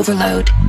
overload.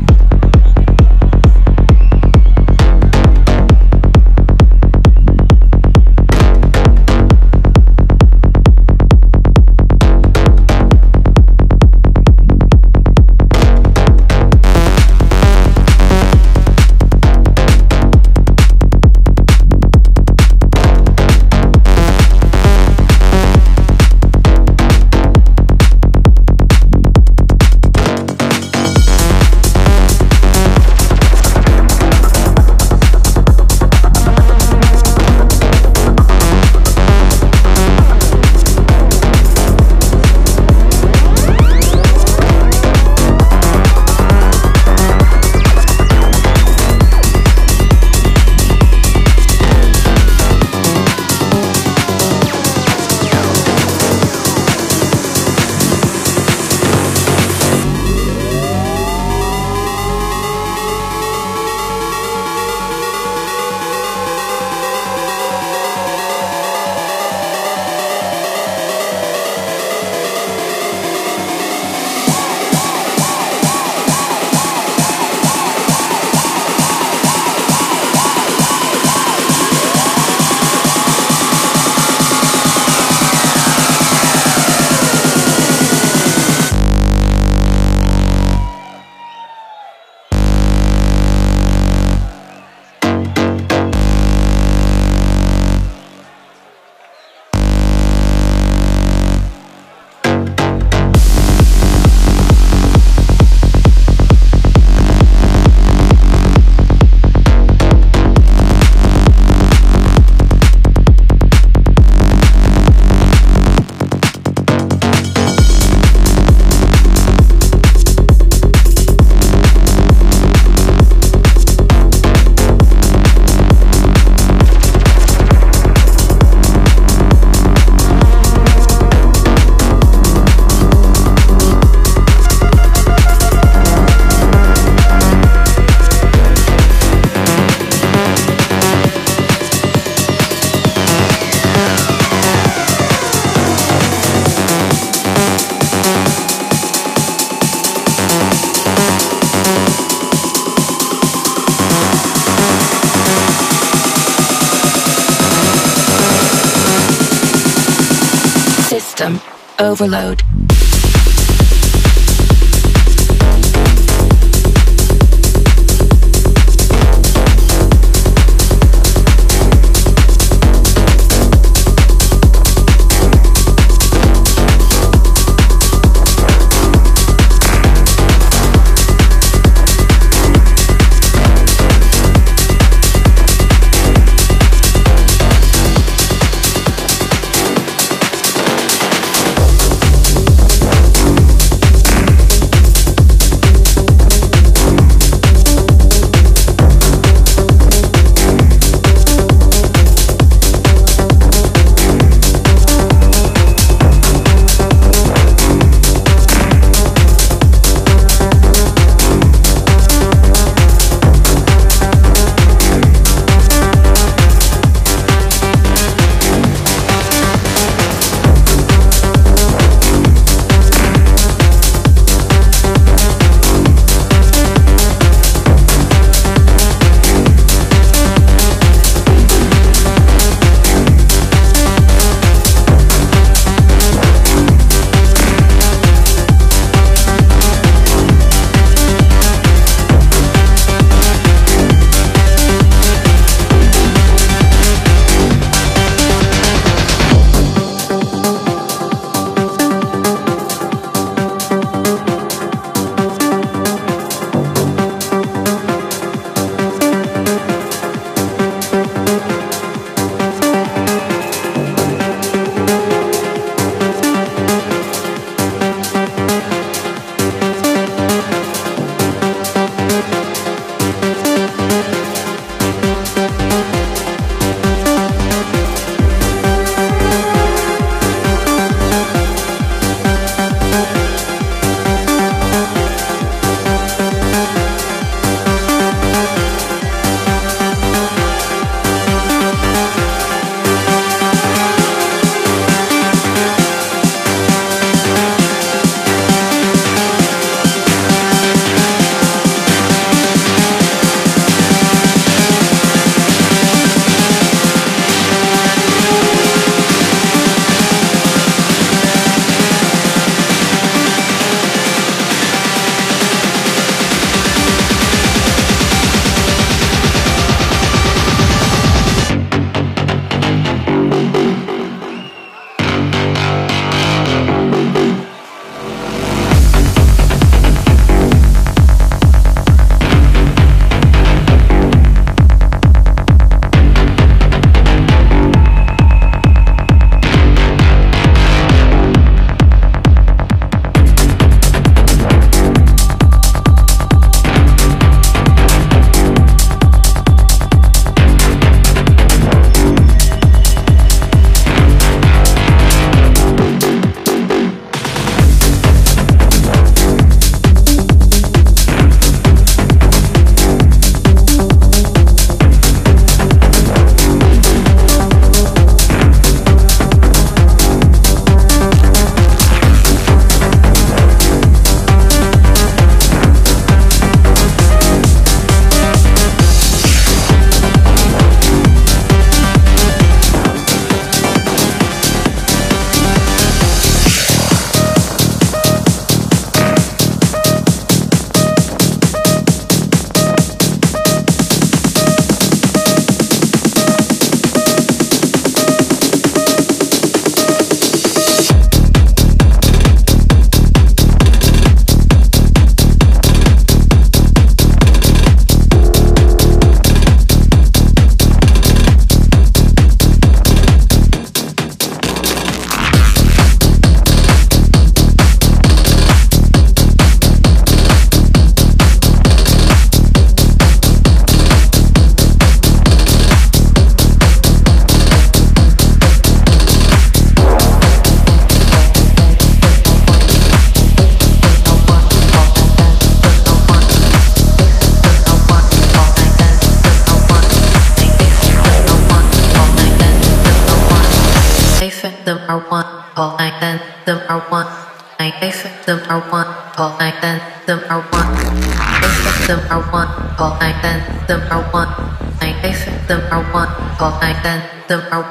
them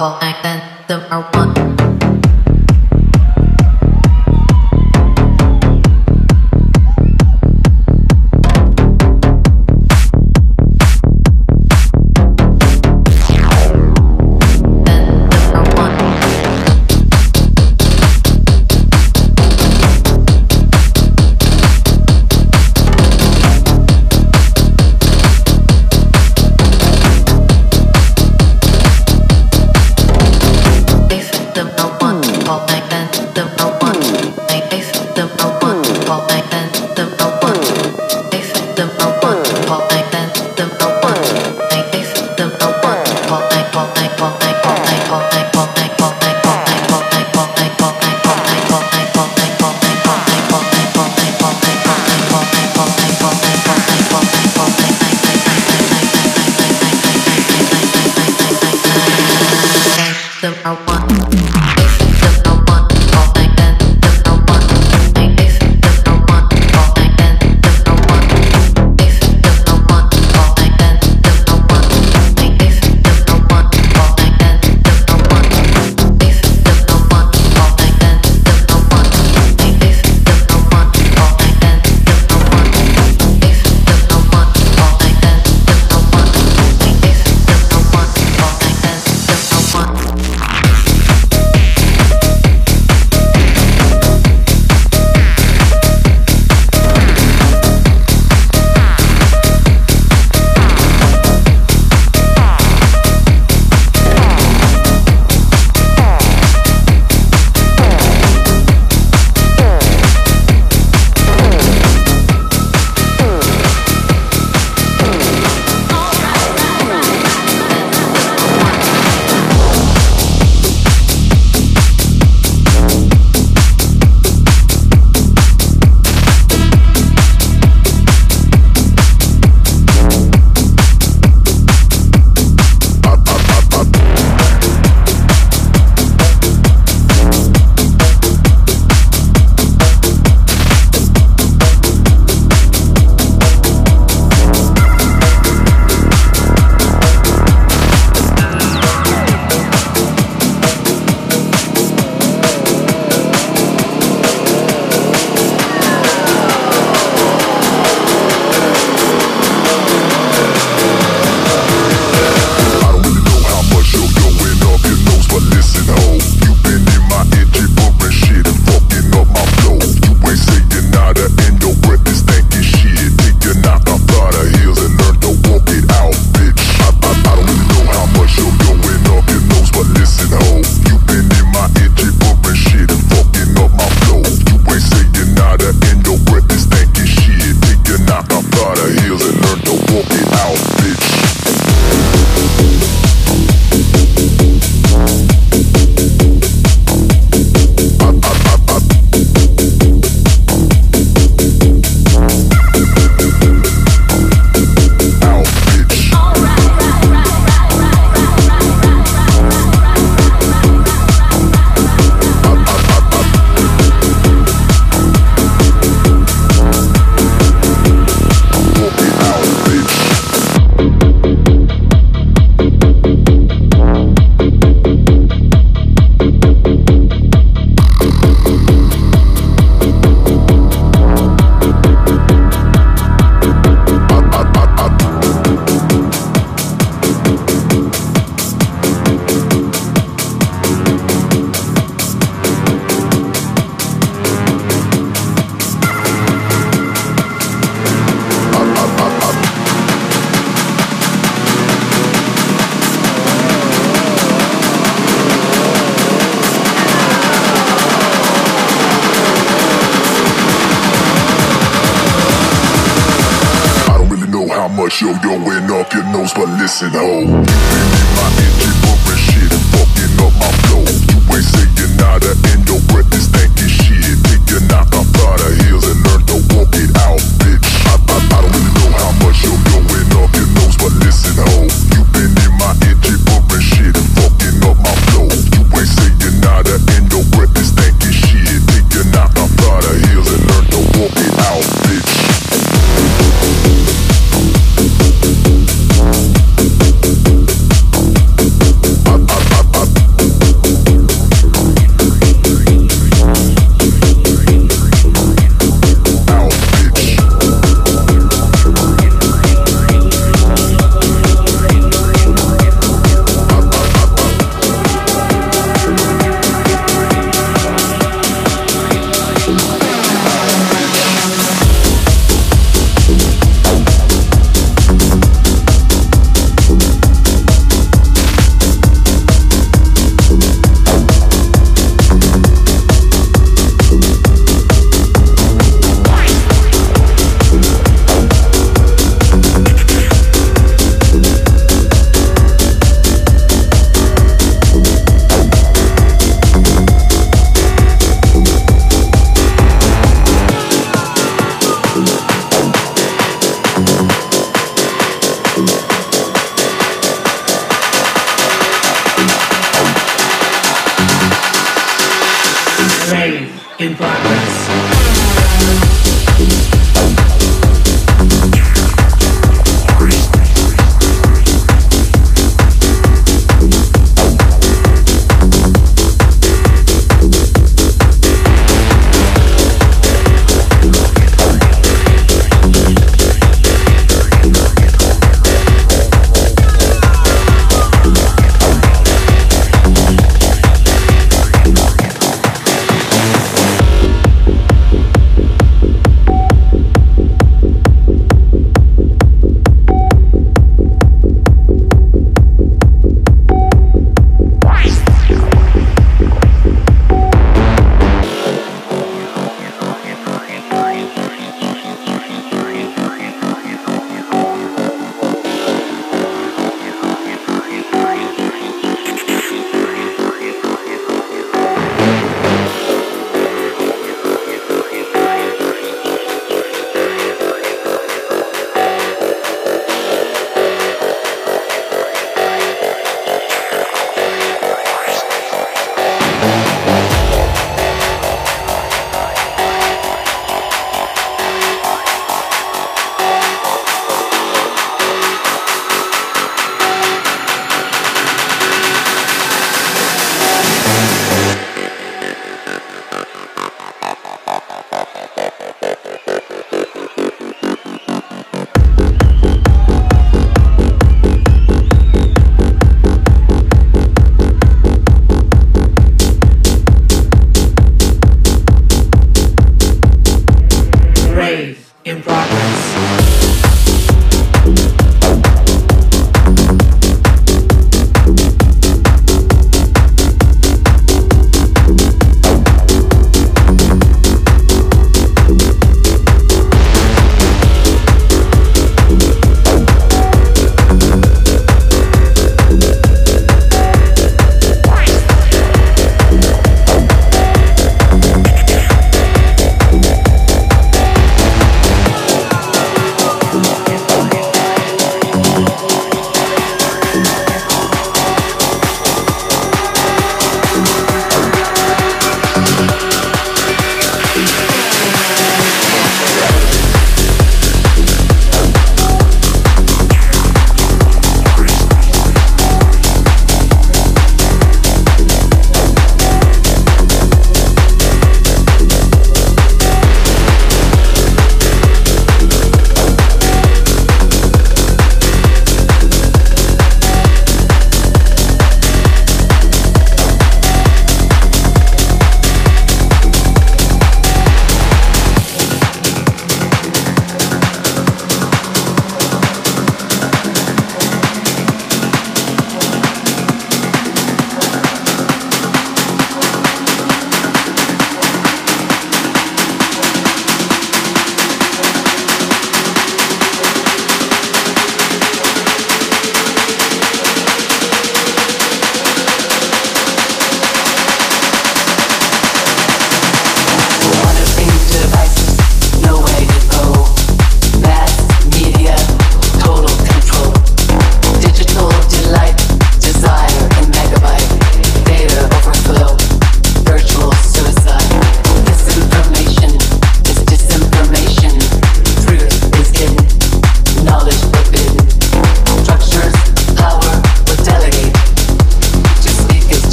all.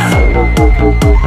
Yeah.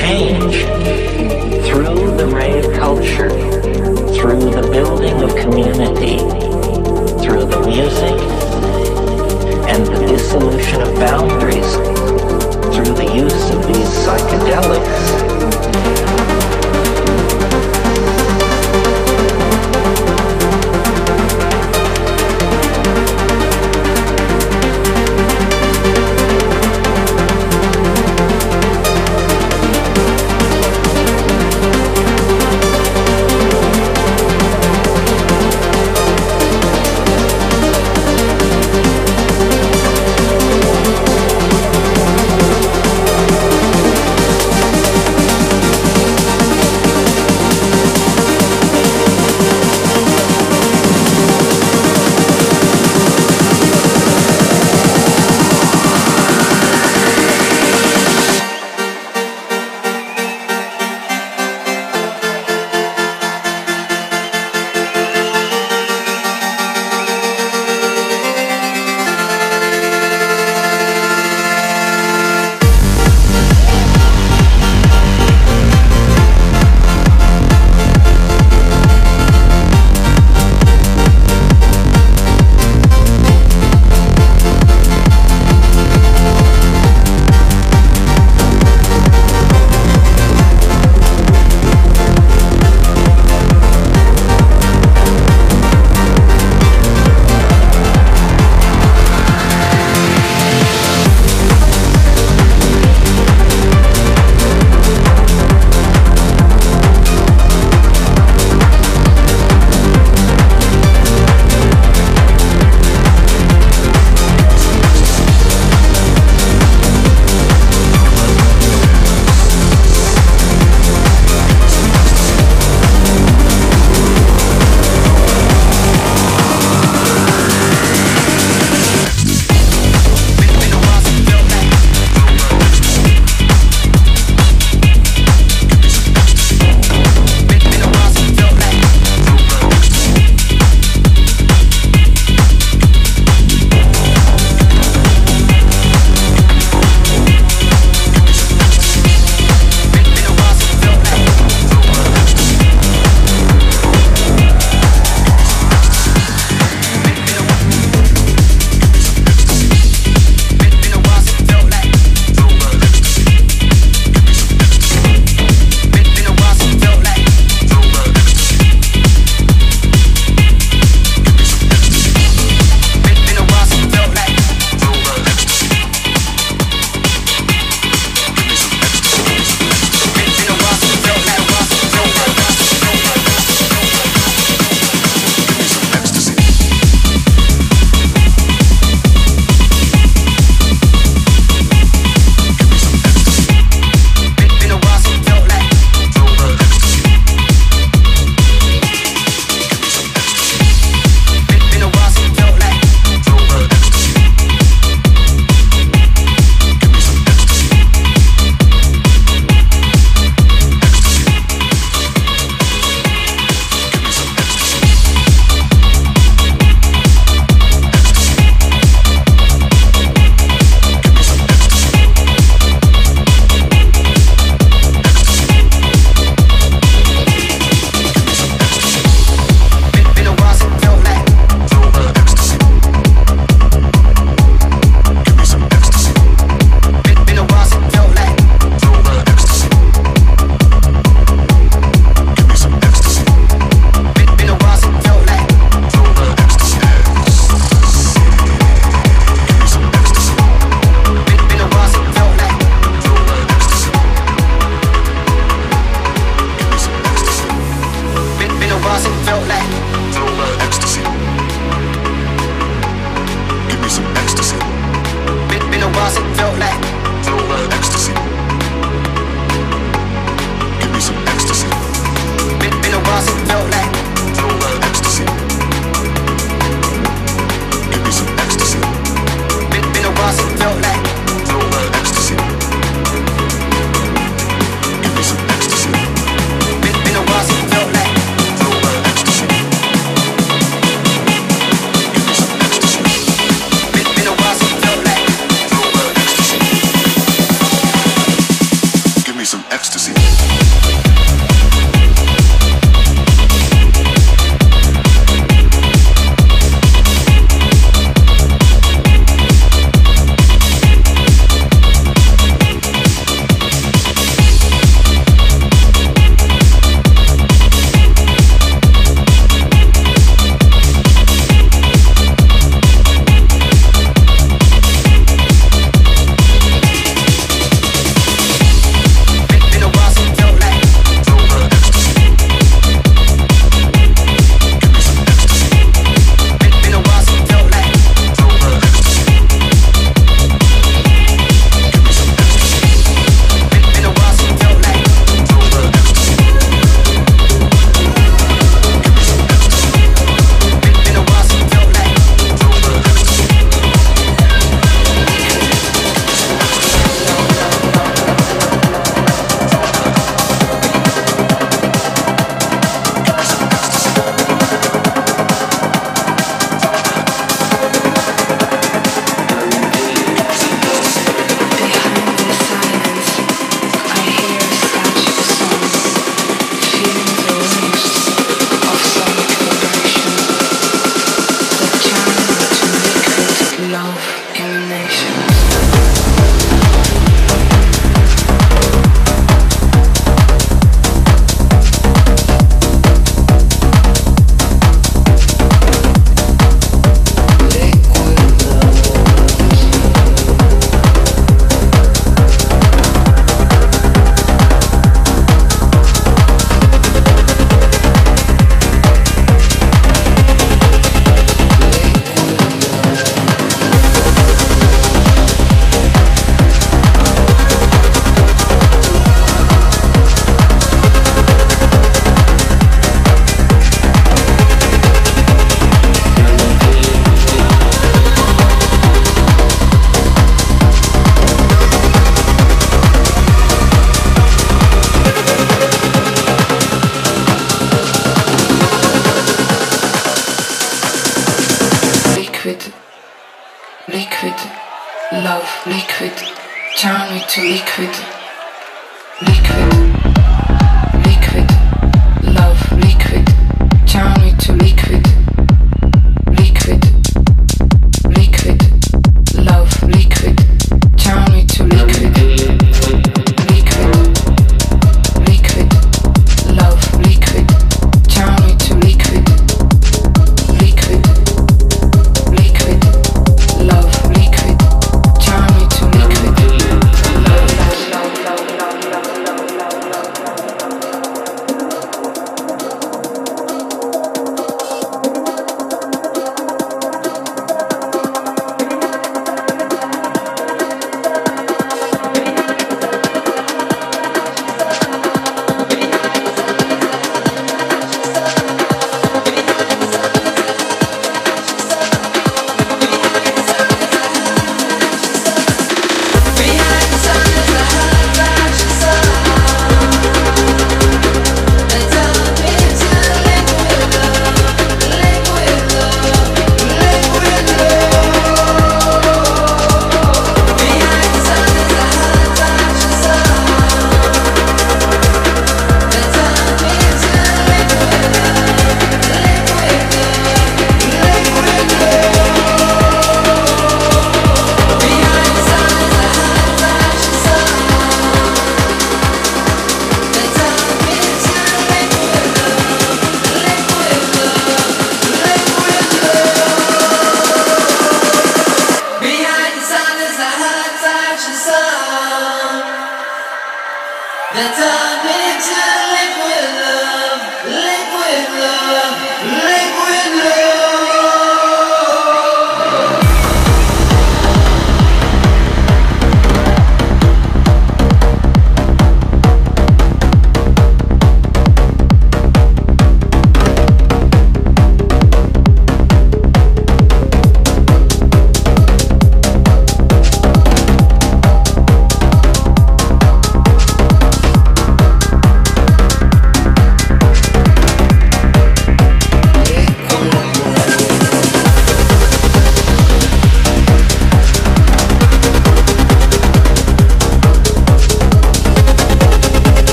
change through the rave culture, through the building of community, through the music and the dissolution of boundaries, through the use of these psychedelics.